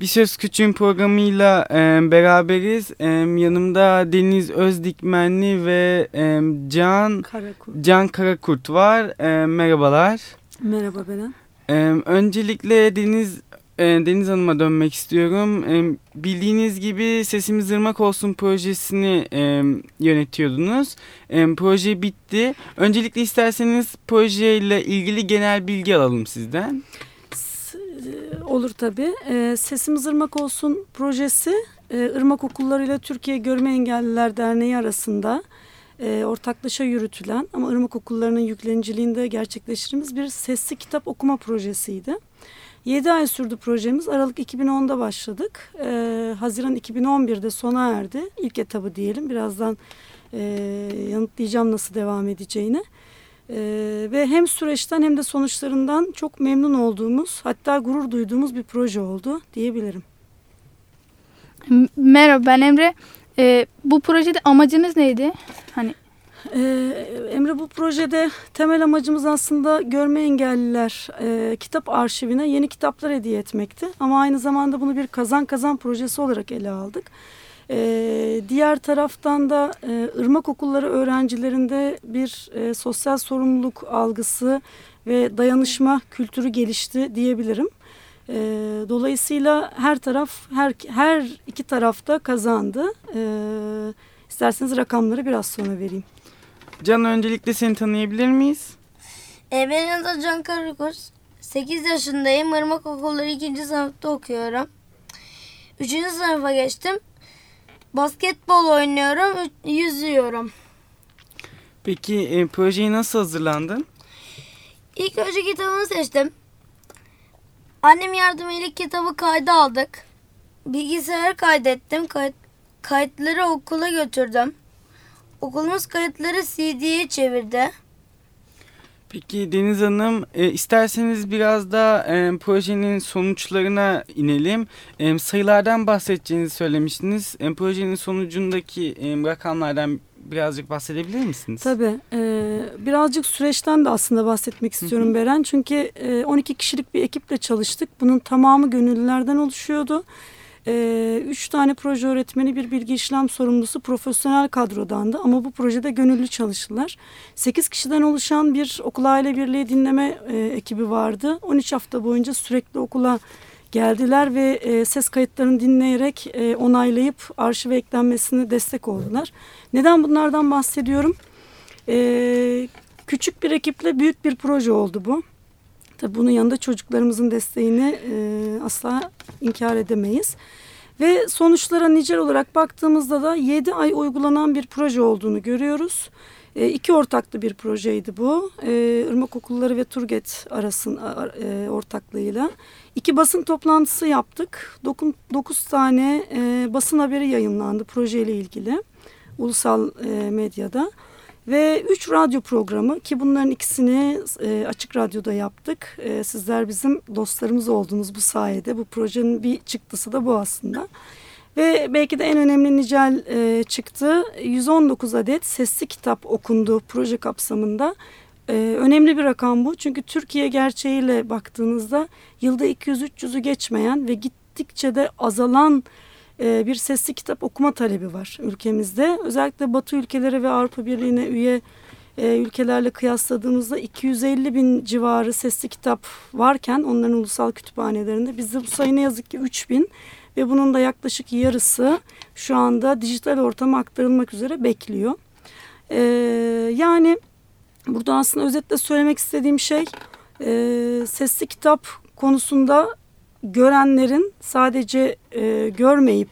Bir Söz Küçüğün programıyla e, beraberiz. E, yanımda Deniz Özdikmenli ve e, Can Karakurt. Can Karakurt var. E, merhabalar. Merhaba Beren. E, öncelikle Deniz e, Deniz Hanım'a dönmek istiyorum. E, bildiğiniz gibi Sesimiz Irmak Olsun projesini e, yönetiyordunuz. E, proje bitti. Öncelikle isterseniz projeyle ilgili genel bilgi alalım sizden. Olur tabii. E, Sesimiz Irmak Olsun projesi e, Irmak Okulları ile Türkiye Görme Engelliler Derneği arasında e, ortaklaşa yürütülen ama Irmak Okulları'nın yükleniciliğinde gerçekleştirdiğimiz bir sesli kitap okuma projesiydi. 7 ay sürdü projemiz. Aralık 2010'da başladık. E, Haziran 2011'de sona erdi. İlk etabı diyelim. Birazdan yanıtlayacağım nasıl devam edeceğini. E, ve hem süreçten hem de sonuçlarından çok memnun olduğumuz hatta gurur duyduğumuz bir proje oldu diyebilirim. Merhaba ben Emre. E, bu projede amacınız neydi? Hani ee, Emre bu projede temel amacımız aslında görme engelliler e, kitap arşivine yeni kitaplar hediye etmekti. Ama aynı zamanda bunu bir kazan kazan projesi olarak ele aldık. Ee, diğer taraftan da e, ırmak okulları öğrencilerinde bir e, sosyal sorumluluk algısı ve dayanışma kültürü gelişti diyebilirim. E, dolayısıyla her taraf her her iki tarafta kazandı. E, isterseniz rakamları biraz sonra vereyim. Can öncelikle seni tanıyabilir miyiz? E, benim adım Can Karakoz. 8 yaşındayım. Irmak Okulları 2. sınıfta okuyorum. 3. sınıfa geçtim. Basketbol oynuyorum, yüzüyorum. Peki e, projeyi nasıl hazırlandın? İlk önce kitabımı seçtim. Annem yardımıyla kitabı kayda aldık. Bilgisayara kaydettim. Kayıt, kayıtları okula götürdüm. Okulumuz kayıtları CD'ye çevirdi. Peki Deniz Hanım e, isterseniz biraz da e, projenin sonuçlarına inelim. E, sayılardan bahsedeceğinizi söylemiştiniz. E, projenin sonucundaki e, rakamlardan birazcık bahsedebilir misiniz? Tabii. E, birazcık süreçten de aslında bahsetmek istiyorum Beren. Çünkü e, 12 kişilik bir ekiple çalıştık. Bunun tamamı gönüllülerden oluşuyordu. E, üç tane proje öğretmeni bir bilgi işlem sorumlusu profesyonel kadrodandı ama bu projede gönüllü çalıştılar. Sekiz kişiden oluşan bir okul aile birliği dinleme e, ekibi vardı. 13 hafta boyunca sürekli okula geldiler ve e, ses kayıtlarını dinleyerek e, onaylayıp arşive eklenmesine destek oldular. Neden bunlardan bahsediyorum? E, küçük bir ekiple büyük bir proje oldu bu. Tabii bunun yanında çocuklarımızın desteğini e, asla inkar edemeyiz. Ve sonuçlara nicel olarak baktığımızda da 7 ay uygulanan bir proje olduğunu görüyoruz. E, iki ortaklı bir projeydi bu. E, Irmak Okulları ve Turget arasında e, ortaklığıyla. İki basın toplantısı yaptık. Dokun, dokuz tane e, basın haberi yayınlandı projeyle ilgili. Ulusal e, medyada. Ve üç radyo programı ki bunların ikisini e, açık radyoda yaptık. E, sizler bizim dostlarımız oldunuz bu sayede. Bu projenin bir çıktısı da bu aslında. Ve belki de en önemli nicel e, çıktı. 119 adet sesli kitap okundu proje kapsamında. E, önemli bir rakam bu. Çünkü Türkiye gerçeğiyle baktığınızda yılda 200-300'ü geçmeyen ve gittikçe de azalan e, bir sesli kitap okuma talebi var ülkemizde. Özellikle Batı ülkeleri ve Avrupa Birliği'ne üye e, ülkelerle kıyasladığımızda 250 bin civarı sesli kitap varken onların ulusal kütüphanelerinde bizde bu sayı ne yazık ki 3 bin ve bunun da yaklaşık yarısı şu anda dijital ortama aktarılmak üzere bekliyor. E, yani burada aslında özetle söylemek istediğim şey sesli kitap konusunda görenlerin sadece e, görmeyip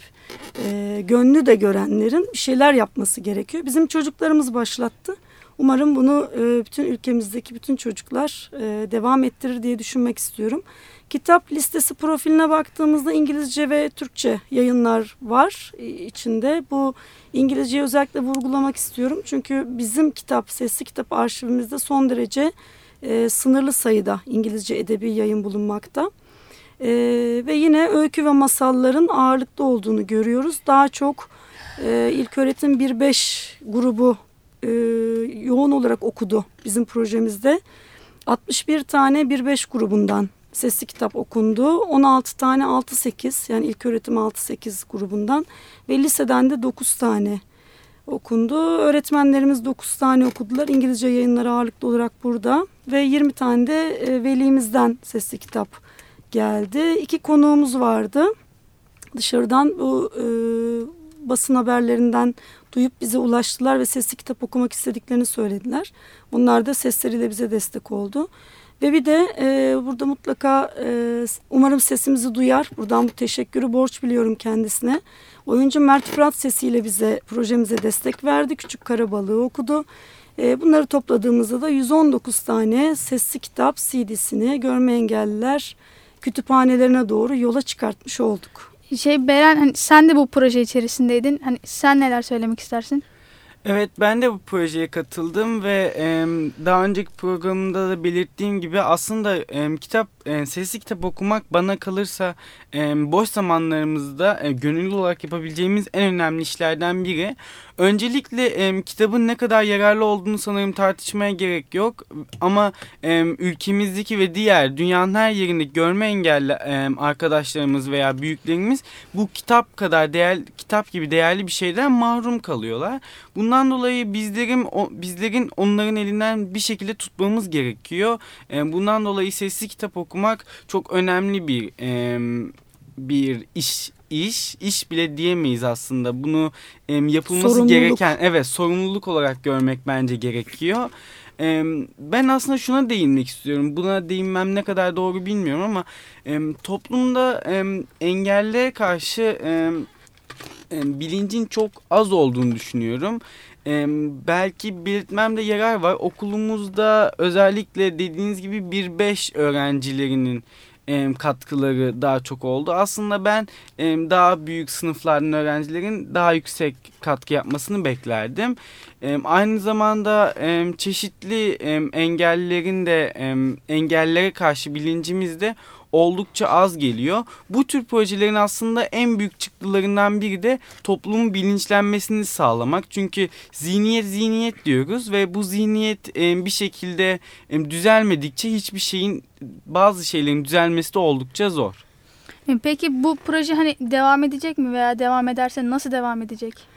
e, gönlü de görenlerin bir şeyler yapması gerekiyor. Bizim çocuklarımız başlattı. Umarım bunu e, bütün ülkemizdeki bütün çocuklar e, devam ettirir diye düşünmek istiyorum. Kitap listesi profiline baktığımızda İngilizce ve Türkçe yayınlar var içinde. Bu İngilizceyi özellikle vurgulamak istiyorum. Çünkü bizim kitap, sesli kitap arşivimizde son derece e, sınırlı sayıda İngilizce edebi yayın bulunmakta. E, ve yine öykü ve masalların ağırlıkta olduğunu görüyoruz. Daha çok e, ilk öğretim 1-5 grubu e, yoğun olarak okudu bizim projemizde. 61 tane 1-5 grubundan sesli kitap okundu. 16 tane 6-8 yani ilk öğretim 6-8 grubundan ve liseden de 9 tane okundu. Öğretmenlerimiz 9 tane okudular. İngilizce yayınları ağırlıklı olarak burada ve 20 tane de e, velimizden sesli kitap geldi. İki konuğumuz vardı. Dışarıdan bu e, basın haberlerinden duyup bize ulaştılar ve sesli kitap okumak istediklerini söylediler. Bunlar da sesleriyle bize destek oldu. Ve bir de e, burada mutlaka e, umarım sesimizi duyar. Buradan bu teşekkürü borç biliyorum kendisine. Oyuncu Mert Fırat sesiyle bize projemize destek verdi. Küçük Karabalığı okudu. E, bunları topladığımızda da 119 tane sesli kitap CD'sini görme engelliler kütüphanelerine doğru yola çıkartmış olduk. Şey Beren hani sen de bu proje içerisindeydin. Hani sen neler söylemek istersin? Evet ben de bu projeye katıldım ve e, daha önceki programda da belirttiğim gibi aslında e, kitap e, sesli kitap okumak bana kalırsa e, boş zamanlarımızda e, gönüllü olarak yapabileceğimiz en önemli işlerden biri. Öncelikle e, kitabın ne kadar yararlı olduğunu sanırım tartışmaya gerek yok ama e, ülkemizdeki ve diğer dünyanın her yerinde görme engelli e, arkadaşlarımız veya büyüklerimiz bu kitap kadar değerli kitap gibi değerli bir şeyden mahrum kalıyorlar. Bundan dolayı bizlerin o, bizlerin onların elinden bir şekilde tutmamız gerekiyor. E, bundan dolayı sesli kitap okumak çok önemli bir e, bir iş iş iş bile diyemeyiz aslında bunu e, yapılması Sorumluluk. gereken evet sorumluluk olarak görmek bence gerekiyor. E, ben aslında şuna değinmek istiyorum. Buna değinmem ne kadar doğru bilmiyorum ama e, toplumda e, engelle karşı e, e, bilincin çok az olduğunu düşünüyorum. E, belki belirtmemde yarar var. Okulumuzda özellikle dediğiniz gibi 1-5 öğrencilerinin katkıları daha çok oldu. Aslında ben daha büyük sınıflardan öğrencilerin daha yüksek katkı yapmasını beklerdim. Aynı zamanda çeşitli e, engellilerin de engellere karşı bilincimiz de oldukça az geliyor. Bu tür projelerin aslında en büyük çıktılarından biri de toplumun bilinçlenmesini sağlamak. Çünkü zihniyet zihniyet diyoruz ve bu zihniyet e, bir şekilde e, düzelmedikçe hiçbir şeyin bazı şeylerin düzelmesi de oldukça zor. E, Peki bu proje hani devam edecek mi veya devam ederse nasıl devam edecek?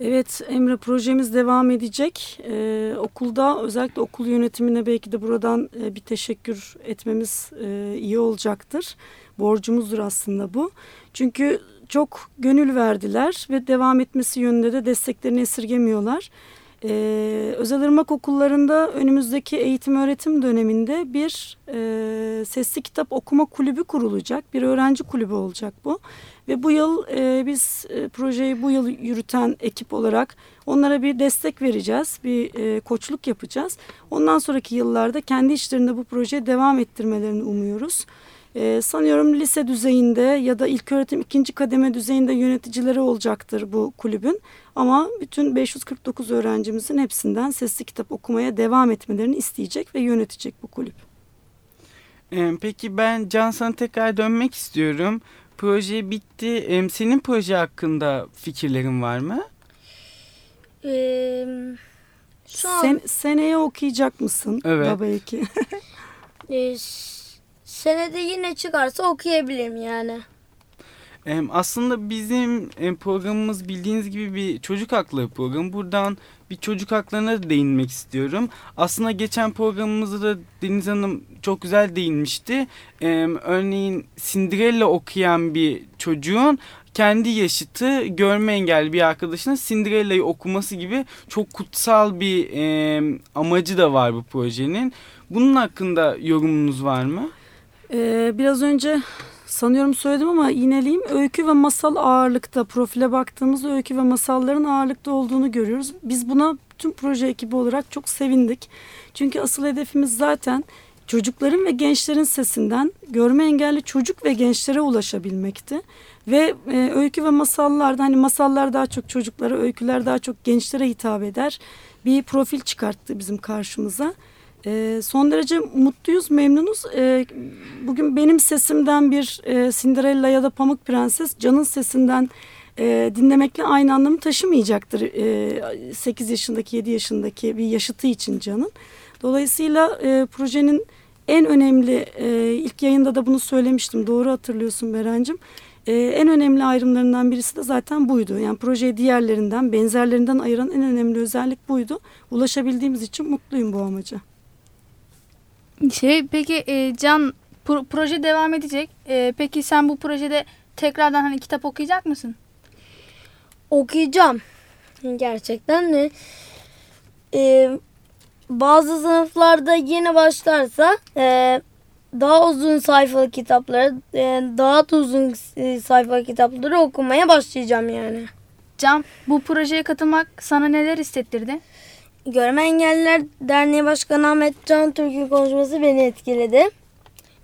Evet Emre projemiz devam edecek. Ee, okulda özellikle okul yönetimine belki de buradan e, bir teşekkür etmemiz e, iyi olacaktır. Borcumuzdur aslında bu. Çünkü çok gönül verdiler ve devam etmesi yönünde de desteklerini esirgemiyorlar. Ee, özel ırmak okullarında önümüzdeki eğitim öğretim döneminde bir e, sesli kitap okuma kulübü kurulacak. Bir öğrenci kulübü olacak bu. Ve bu yıl e, biz e, projeyi bu yıl yürüten ekip olarak onlara bir destek vereceğiz. Bir e, koçluk yapacağız. Ondan sonraki yıllarda kendi işlerinde bu projeye devam ettirmelerini umuyoruz. E, sanıyorum lise düzeyinde ya da ilköğretim ikinci kademe düzeyinde yöneticileri olacaktır bu kulübün. Ama bütün 549 öğrencimizin hepsinden sesli kitap okumaya devam etmelerini isteyecek ve yönetecek bu kulüp. Peki ben Can sana tekrar dönmek istiyorum. Proje bitti. Senin proje hakkında fikirlerin var mı? Ee, şu an Sen, seneye okuyacak mısın? Evet. Da belki. e, s- senede yine çıkarsa okuyabilirim yani. Aslında bizim programımız bildiğiniz gibi bir çocuk hakları programı. Buradan bir çocuk haklarına değinmek istiyorum. Aslında geçen programımızda da Deniz Hanım çok güzel değinmişti. Örneğin Cinderella okuyan bir çocuğun kendi yaşıtı görme engelli bir arkadaşının Cinderella'yı okuması gibi çok kutsal bir amacı da var bu projenin. Bunun hakkında yorumunuz var mı? Biraz önce sanıyorum söyledim ama yineleyeyim. Öykü ve masal ağırlıkta profile baktığımızda öykü ve masalların ağırlıkta olduğunu görüyoruz. Biz buna tüm proje ekibi olarak çok sevindik. Çünkü asıl hedefimiz zaten çocukların ve gençlerin sesinden görme engelli çocuk ve gençlere ulaşabilmekti. Ve e, öykü ve masallarda hani masallar daha çok çocuklara, öyküler daha çok gençlere hitap eder. Bir profil çıkarttı bizim karşımıza. E, son derece mutluyuz, memnunuz. E, bugün benim sesimden bir e, Cinderella ya da Pamuk Prenses, Can'ın sesinden e, dinlemekle aynı anlamı taşımayacaktır. E, 8 yaşındaki, 7 yaşındaki bir yaşıtı için Can'ın. Dolayısıyla e, projenin en önemli e, ilk yayında da bunu söylemiştim. Doğru hatırlıyorsun Berencim. E, en önemli ayrımlarından birisi de zaten buydu. Yani projeyi diğerlerinden, benzerlerinden ayıran en önemli özellik buydu. Ulaşabildiğimiz için mutluyum bu amaca. Şey peki e, Can pro- proje devam edecek. E, peki sen bu projede tekrardan hani kitap okuyacak mısın? okuyacağım. Gerçekten de. Ee, bazı sınıflarda yeni başlarsa e, daha uzun sayfalı kitapları, e, daha da uzun e, sayfalı kitapları okumaya başlayacağım yani. Can bu projeye katılmak sana neler hissettirdi? Görme Engelliler Derneği Başkanı Ahmet Can Türk'ün konuşması beni etkiledi.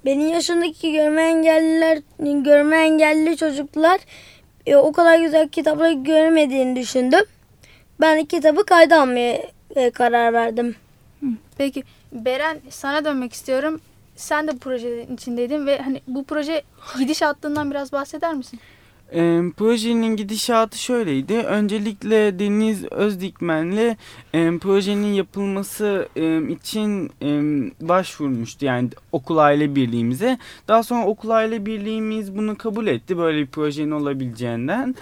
Benim yaşındaki görme engelliler, görme engelli çocuklar e, o kadar güzel kitapları görmediğini düşündüm. Ben de kitabı kayda almaya e, karar verdim. Peki Beren sana dönmek istiyorum. Sen de bu projenin içindeydin ve hani bu proje gidişatından biraz bahseder misin? E, projenin gidişatı şöyleydi. Öncelikle Deniz Özdikmen'le e, projenin yapılması e, için e, başvurmuştu. Yani okul aile birliğimize. Daha sonra okul aile birliğimiz bunu kabul etti. Böyle bir projenin olabileceğinden.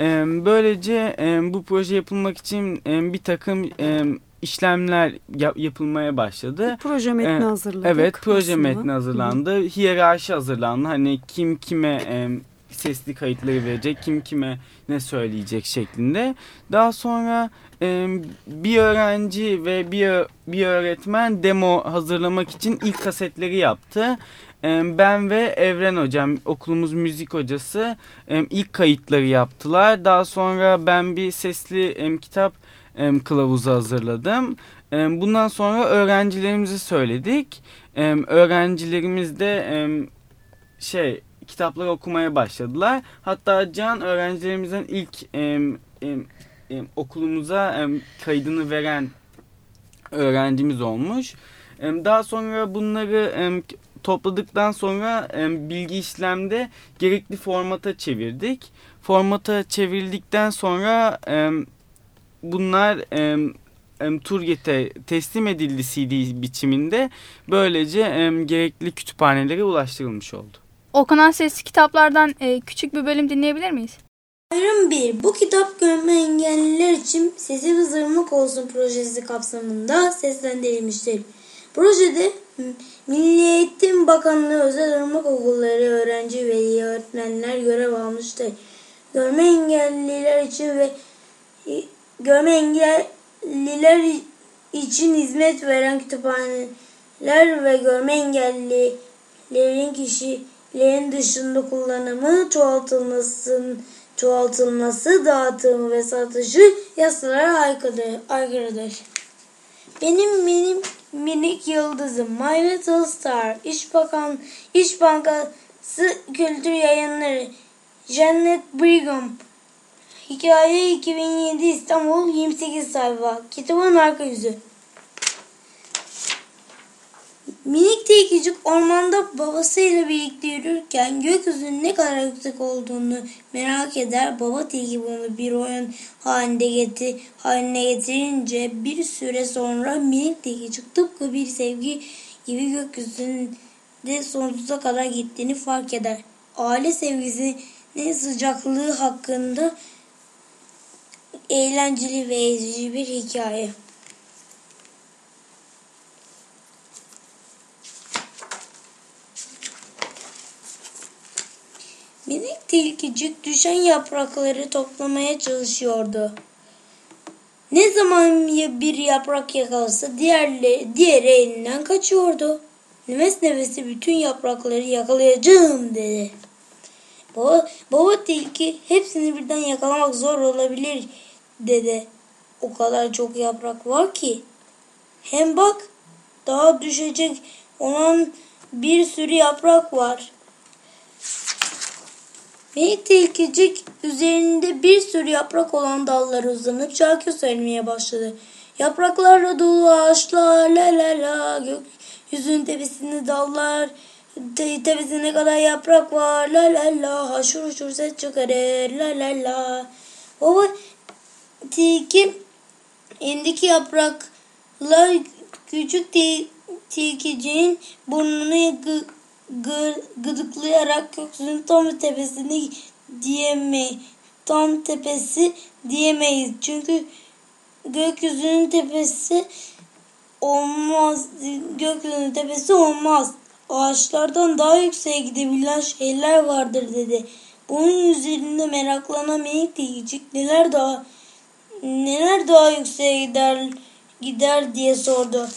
E, böylece e, bu proje yapılmak için e, bir takım e, işlemler yap- yapılmaya başladı. Proje metni Evet, hazırladık. Evet proje aslında. metni hazırlandı. Hiyerarşi hazırlandı. Hani kim kime e, sesli kayıtları verecek, kim kime ne söyleyecek şeklinde. Daha sonra e, bir öğrenci ve bir, bir öğretmen demo hazırlamak için ilk kasetleri yaptı. E, ben ve Evren hocam okulumuz müzik hocası e, ilk kayıtları yaptılar. Daha sonra ben bir sesli e, kitap e, kılavuzu hazırladım. E, bundan sonra öğrencilerimize söyledik. E, öğrencilerimiz de e, şey kitapları okumaya başladılar. Hatta Can öğrencilerimizden ilk e, e, e, okulumuza e, kaydını veren öğrencimiz olmuş. E, daha sonra bunları e, topladıktan sonra e, bilgi işlemde gerekli formata çevirdik. Formata çevrildikten sonra e, bunlar e, e, Turget'e teslim edildi CD biçiminde. Böylece e, gerekli kütüphanelere ulaştırılmış oldu. Okunan sesli kitaplardan e, küçük bir bölüm dinleyebilir miyiz? Ayrım 1. Bu kitap görme engelliler için Sesi ve Zırmak Olsun projesi kapsamında seslendirilmiştir. Projede Milli Eğitim Bakanlığı özel ırmak okulları öğrenci ve öğretmenler görev almıştır. Görme engelliler için ve e, görme engelliler için hizmet veren kütüphaneler ve görme engellilerin kişilerin dışında kullanımı çoğaltılmasın çoğaltılması, dağıtımı ve satışı yasalara aykırı, aykırıdır. Benim benim minik yıldızım My Little Star İş Bakan İş Bankası Kültür Yayınları Janet Brigham. Hikaye 2007 İstanbul 28 sayfa. Kitabın arka yüzü Minik tilkicik ormanda babasıyla birlikte yürürken gökyüzünün ne kadar yüksek olduğunu merak eder. Baba tilki bunu bir oyun halinde getir, haline getirince bir süre sonra minik tilkicik tıpkı bir sevgi gibi gökyüzünde sonsuza kadar gittiğini fark eder. Aile sevgisinin sıcaklığı hakkında eğlenceli ve ezici bir hikaye. Minik tilkicik düşen yaprakları toplamaya çalışıyordu. Ne zaman bir yaprak yakalasa diğerleri, diğeri elinden kaçıyordu. Nefes nefese bütün yaprakları yakalayacağım dedi. Baba, baba tilki hepsini birden yakalamak zor olabilir dedi. O kadar çok yaprak var ki. Hem bak daha düşecek olan bir sürü yaprak var. Minik tilkicik üzerinde bir sürü yaprak olan dallara uzanıp şarkı söylemeye başladı. Yapraklarla dolu ağaçlar la la la gökyüzünün tepesinde dallar te- tepesine kadar yaprak var la la la haşur haşur ses çıkarır la la la. Baba tilki elindeki yaprakla küçük til- tilkicinin burnunu gı, gı, gıdıklayarak gökyüzünün tam tepesine diyemeyiz. Tam tepesi diyemeyiz. Çünkü gökyüzünün tepesi olmaz. Gökyüzünün tepesi olmaz. Ağaçlardan daha yükseğe gidebilen şeyler vardır dedi. Bunun üzerinde meraklanan minik tilkicik neler daha neler daha yükseğe gider gider diye sordu.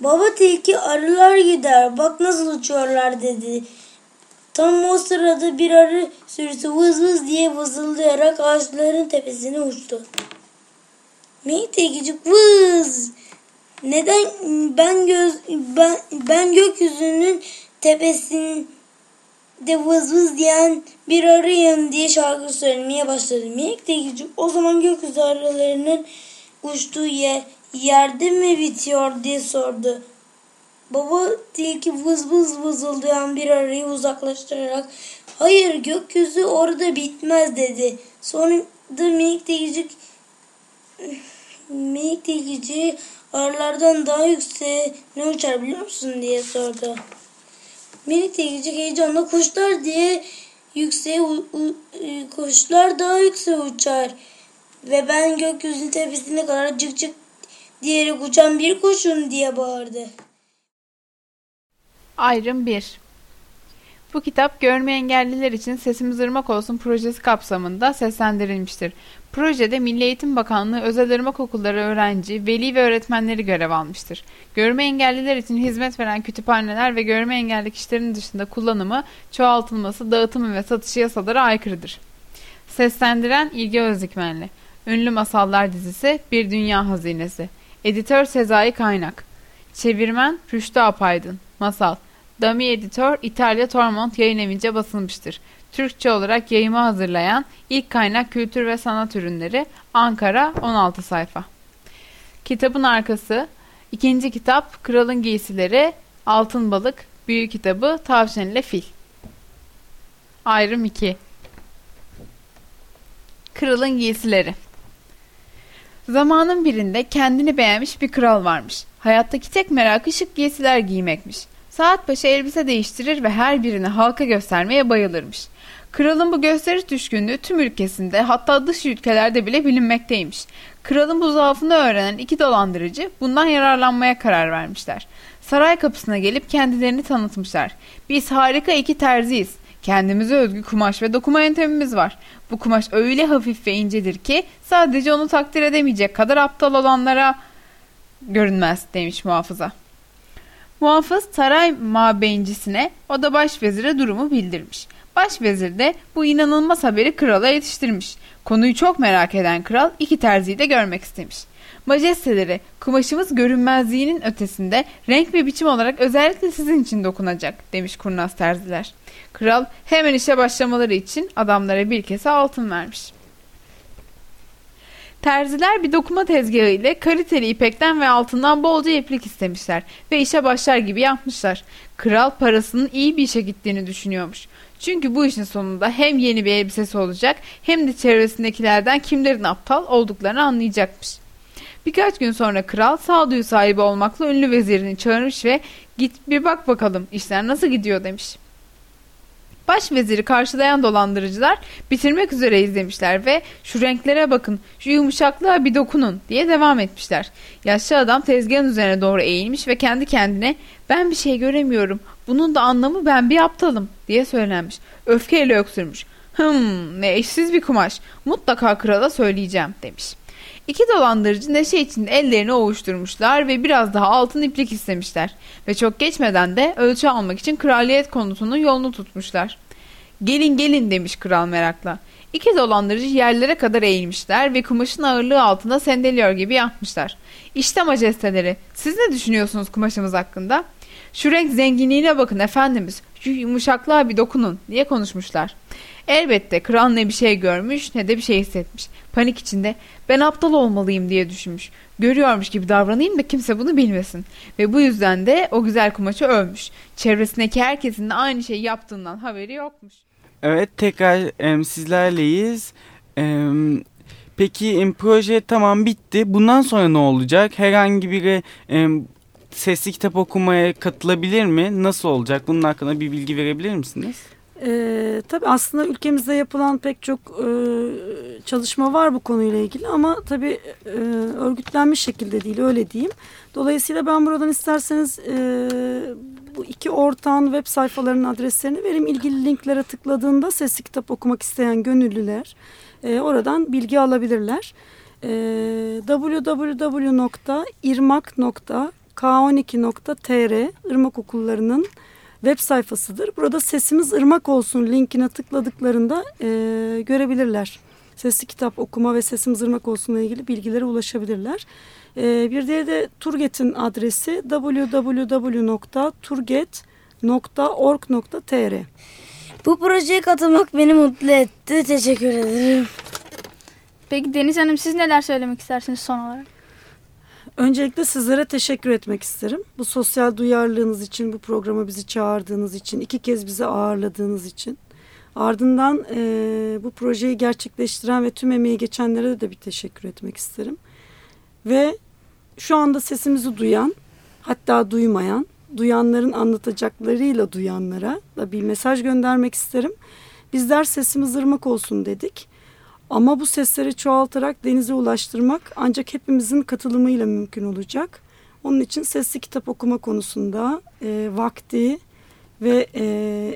Baba tilki arılar gider bak nasıl uçuyorlar dedi. Tam o sırada bir arı sürüsü vız vız diye vızıldayarak ağaçların tepesine uçtu. Minik tilkicik vız neden ben göz ben, ben gökyüzünün tepesinde vız vız diyen bir arıyım diye şarkı söylemeye başladı. Minik tilkicik o zaman gökyüzü arılarının uçtuğu yer, yerde mi bitiyor diye sordu. Baba tilki vız vız vızıldayan bir arıyı uzaklaştırarak hayır gökyüzü orada bitmez dedi. Sonra da minik tilkicik minik tilkici arılardan daha yükseğe ne uçar biliyor musun diye sordu. Minik tilkicik heyecanla kuşlar diye yükseğe kuşlar daha yükseğe uçar ve ben gökyüzünün tepesine kadar cık cık diyerek uçan bir kuşum diye bağırdı. Ayrım 1 Bu kitap görme engelliler için Sesimiz Irmak Olsun projesi kapsamında seslendirilmiştir. Projede Milli Eğitim Bakanlığı özel ırmak okulları öğrenci, veli ve öğretmenleri görev almıştır. Görme engelliler için hizmet veren kütüphaneler ve görme engelli kişilerin dışında kullanımı, çoğaltılması, dağıtımı ve satışı yasalara aykırıdır. Seslendiren İlgi Özdikmenli Ünlü Masallar dizisi Bir Dünya Hazinesi Editör Sezai Kaynak Çevirmen Rüştü Apaydın Masal Dami Editör İtalya Tormont yayın evince basılmıştır. Türkçe olarak yayımı hazırlayan ilk kaynak kültür ve sanat ürünleri Ankara 16 sayfa. Kitabın arkası ikinci kitap Kralın Giysileri Altın Balık Büyük kitabı Tavşan ile Fil. Ayrım 2 Kralın Giysileri Zamanın birinde kendini beğenmiş bir kral varmış. Hayattaki tek merakı şık giysiler giymekmiş. Saat başı elbise değiştirir ve her birini halka göstermeye bayılırmış. Kralın bu gösteriş düşkünlüğü tüm ülkesinde hatta dış ülkelerde bile bilinmekteymiş. Kralın bu zaafını öğrenen iki dolandırıcı bundan yararlanmaya karar vermişler. Saray kapısına gelip kendilerini tanıtmışlar. Biz harika iki terziyiz. Kendimize özgü kumaş ve dokuma yöntemimiz var. Bu kumaş öyle hafif ve incedir ki sadece onu takdir edemeyecek kadar aptal olanlara görünmez demiş muhafıza. Muhafız saray mabeyincisine o da başvezire durumu bildirmiş. Başvezir de bu inanılmaz haberi krala yetiştirmiş. Konuyu çok merak eden kral iki terziyi de görmek istemiş. Majesteleri, kumaşımız görünmezliğinin ötesinde renk ve biçim olarak özellikle sizin için dokunacak demiş kurnaz terziler. Kral hemen işe başlamaları için adamlara bir kese altın vermiş. Terziler bir dokuma tezgahı ile kaliteli ipekten ve altından bolca iplik istemişler ve işe başlar gibi yapmışlar. Kral parasının iyi bir işe gittiğini düşünüyormuş. Çünkü bu işin sonunda hem yeni bir elbisesi olacak hem de çevresindekilerden kimlerin aptal olduklarını anlayacakmış. Birkaç gün sonra kral sağduyu sahibi olmakla ünlü vezirini çağırmış ve git bir bak bakalım işler nasıl gidiyor demiş. Başveziri karşılayan dolandırıcılar bitirmek üzere izlemişler ve şu renklere bakın, şu yumuşaklığa bir dokunun diye devam etmişler. Yaşlı adam tezgahın üzerine doğru eğilmiş ve kendi kendine ben bir şey göremiyorum, bunun da anlamı ben bir aptalım diye söylenmiş. Öfkeyle öksürmüş. Hım ne eşsiz bir kumaş, mutlaka krala söyleyeceğim demiş. İki dolandırıcı neşe içinde ellerini ovuşturmuşlar ve biraz daha altın iplik istemişler. Ve çok geçmeden de ölçü almak için kraliyet konutunun yolunu tutmuşlar. Gelin gelin demiş kral merakla. İki dolandırıcı yerlere kadar eğilmişler ve kumaşın ağırlığı altında sendeliyor gibi yapmışlar. İşte majesteleri siz ne düşünüyorsunuz kumaşımız hakkında? Şu renk zenginliğine bakın efendimiz şu yumuşaklığa bir dokunun diye konuşmuşlar. Elbette kral ne bir şey görmüş ne de bir şey hissetmiş. Panik içinde ben aptal olmalıyım diye düşünmüş. Görüyormuş gibi davranayım da kimse bunu bilmesin. Ve bu yüzden de o güzel kumaşı övmüş. Çevresindeki herkesin de aynı şeyi yaptığından haberi yokmuş. Evet tekrar e, sizlerleyiz. E, peki e, proje tamam bitti. Bundan sonra ne olacak? Herhangi biri e, sesli kitap okumaya katılabilir mi? Nasıl olacak? Bunun hakkında bir bilgi verebilir misiniz? Ee, tabii aslında ülkemizde yapılan pek çok e, çalışma var bu konuyla ilgili ama tabii e, örgütlenmiş şekilde değil öyle diyeyim. Dolayısıyla ben buradan isterseniz e, bu iki ortağın web sayfalarının adreslerini vereyim. İlgili linklere tıkladığında sesli kitap okumak isteyen gönüllüler e, oradan bilgi alabilirler. E, www.irmak.k12.tr Irmak Okulları'nın web sayfasıdır. Burada sesimiz ırmak olsun linkine tıkladıklarında e, görebilirler. Sesli kitap okuma ve sesimiz ırmak olsunla ilgili bilgilere ulaşabilirler. E, bir diğeri de Turget'in adresi www.turget.org.tr Bu projeye katılmak beni mutlu etti. Teşekkür ederim. Peki Deniz Hanım siz neler söylemek istersiniz son olarak? Öncelikle sizlere teşekkür etmek isterim. Bu sosyal duyarlılığınız için, bu programa bizi çağırdığınız için, iki kez bizi ağırladığınız için. Ardından e, bu projeyi gerçekleştiren ve tüm emeği geçenlere de bir teşekkür etmek isterim. Ve şu anda sesimizi duyan, hatta duymayan, duyanların anlatacaklarıyla duyanlara da bir mesaj göndermek isterim. Bizler sesimiz ırmak olsun dedik. Ama bu sesleri çoğaltarak denize ulaştırmak ancak hepimizin katılımıyla mümkün olacak. Onun için sesli kitap okuma konusunda e, vakti ve e,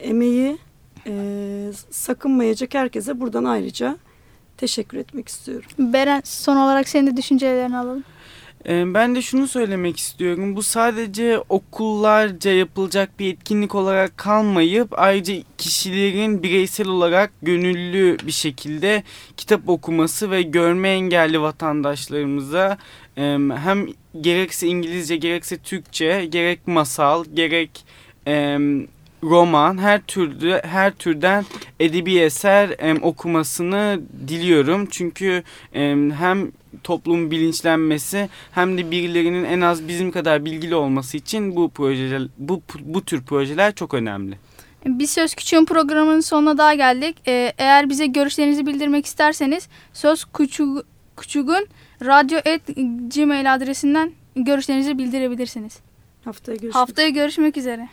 emeği e, sakınmayacak herkese buradan ayrıca teşekkür etmek istiyorum. Beren son olarak senin de düşüncelerini alalım. Ee, Ben de şunu söylemek istiyorum. Bu sadece okullarca yapılacak bir etkinlik olarak kalmayıp ayrıca kişilerin bireysel olarak gönüllü bir şekilde kitap okuması ve görme engelli vatandaşlarımıza em, hem gerekse İngilizce gerekse Türkçe gerek masal gerek roman her türlü her türden edebi eser okumasını diliyorum. Çünkü em, hem toplumun bilinçlenmesi hem de birilerinin en az bizim kadar bilgili olması için bu projeler bu bu tür projeler çok önemli. Biz Söz Küçüğün programının sonuna daha geldik. Ee, eğer bize görüşlerinizi bildirmek isterseniz Söz Küçük, Küçük'ün radyo.gmail adresinden görüşlerinizi bildirebilirsiniz. Haftaya görüşmek Haftaya görüşmek üzere.